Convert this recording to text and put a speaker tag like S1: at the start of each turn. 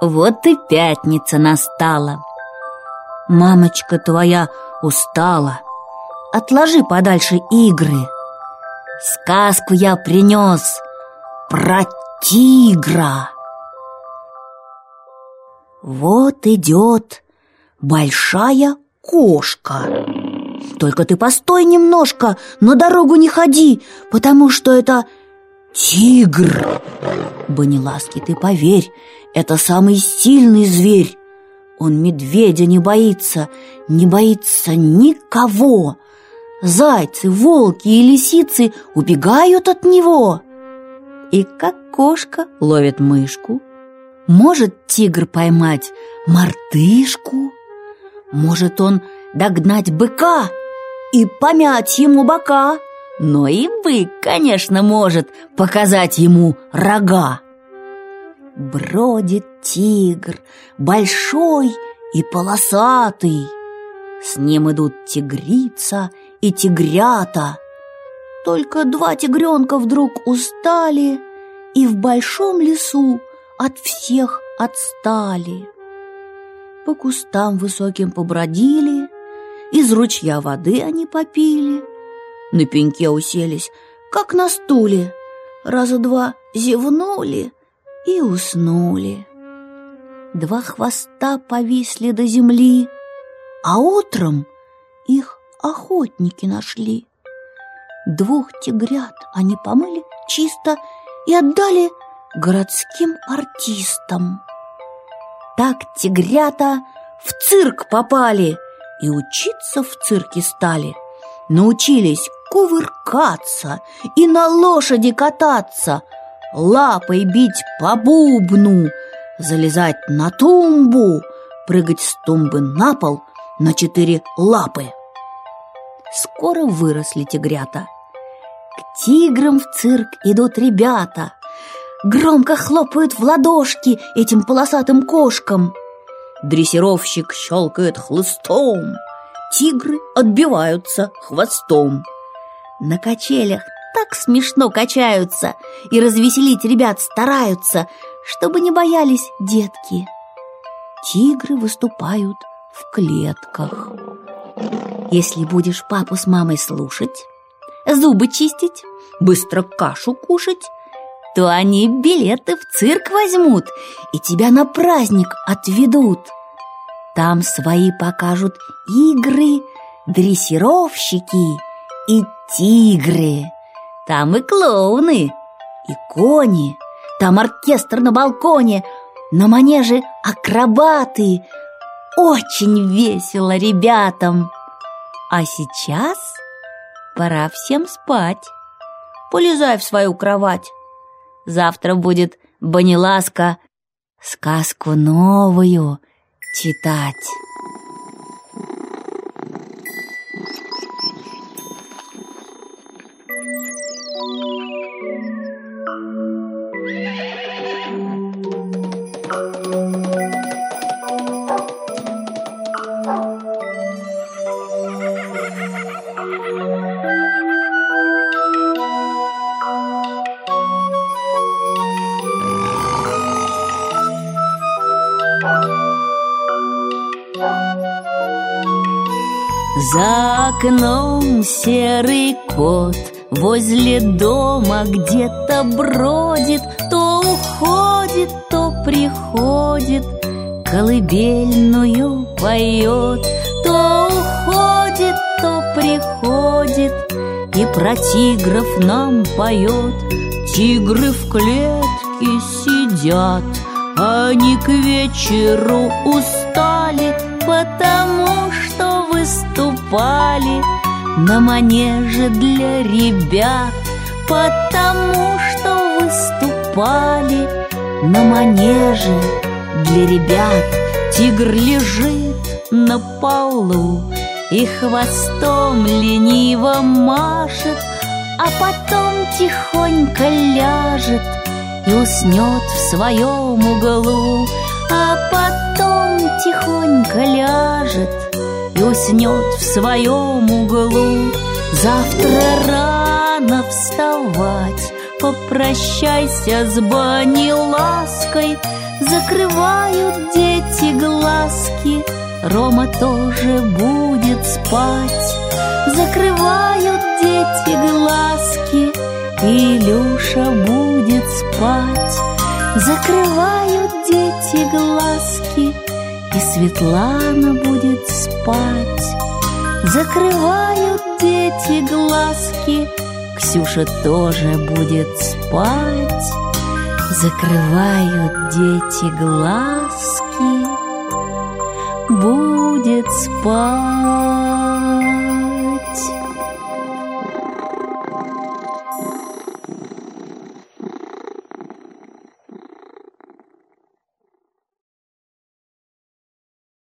S1: Вот и пятница настала. Мамочка твоя устала. Отложи подальше игры. Сказку я принес про тигра. Вот идет большая кошка. Только ты постой немножко, на дорогу не ходи, потому что это тигр. Баниласки, ты поверь, это самый сильный зверь. Он медведя не боится, не боится никого. Зайцы, волки и лисицы убегают от него. И как кошка ловит мышку, может тигр поймать мартышку, может он догнать быка и помять ему бока, но и бык, конечно, может показать ему рога. Бродит тигр, большой и полосатый. С ним идут тигрица и тигрята. Только два тигренка вдруг устали и в большом лесу от всех отстали. По кустам высоким побродили, из ручья воды они попили, на пеньке уселись, как на стуле, раза два зевнули и уснули. Два хвоста повисли до земли, а утром их охотники нашли. Двух тигрят они помыли чисто и отдали городским артистам. Так тигрята в цирк попали и учиться в цирке стали. Научились кувыркаться и на лошади кататься, лапой бить по бубну, залезать на тумбу, прыгать с тумбы на пол на четыре лапы. Скоро выросли тигрята. К тиграм в цирк идут ребята. Громко хлопают в ладошки этим полосатым кошкам. Дрессировщик щелкает хлыстом. Тигры отбиваются хвостом. На качелях так смешно качаются и развеселить ребят стараются, чтобы не боялись детки. Тигры выступают в клетках. Если будешь папу с мамой слушать, зубы чистить, быстро кашу кушать, то они билеты в цирк возьмут и тебя на праздник отведут. Там свои покажут игры, дрессировщики и тигры. Там и клоуны, и кони, там оркестр на балконе, на манеже акробаты. Очень весело ребятам. А сейчас пора всем спать. Полезай в свою кровать. Завтра будет Баниласка сказку новую читать. За окном серый кот Возле дома где-то бродит То уходит, то приходит. Колыбельную поет То уходит, то приходит. И про тигров нам поет. Тигры в клетке сидят Они к вечеру устали Потому что выступали на манеже для ребят. Потому что выступали на манеже для ребят. Тигр лежит на полу и хвостом лениво машет А потом тихонько ляжет и уснет в своем углу. А потом тихонько ляжет и уснет в своем углу. Завтра рано вставать, попрощайся с бани лаской, Закрывают дети глазки, Рома тоже будет спать. Закрывают дети глазки, Илюша будет спать. Закрывают дети глазки, И Светлана будет спать. Закрывают дети глазки, Ксюша тоже будет спать. Закрывают дети глазки, будет спать.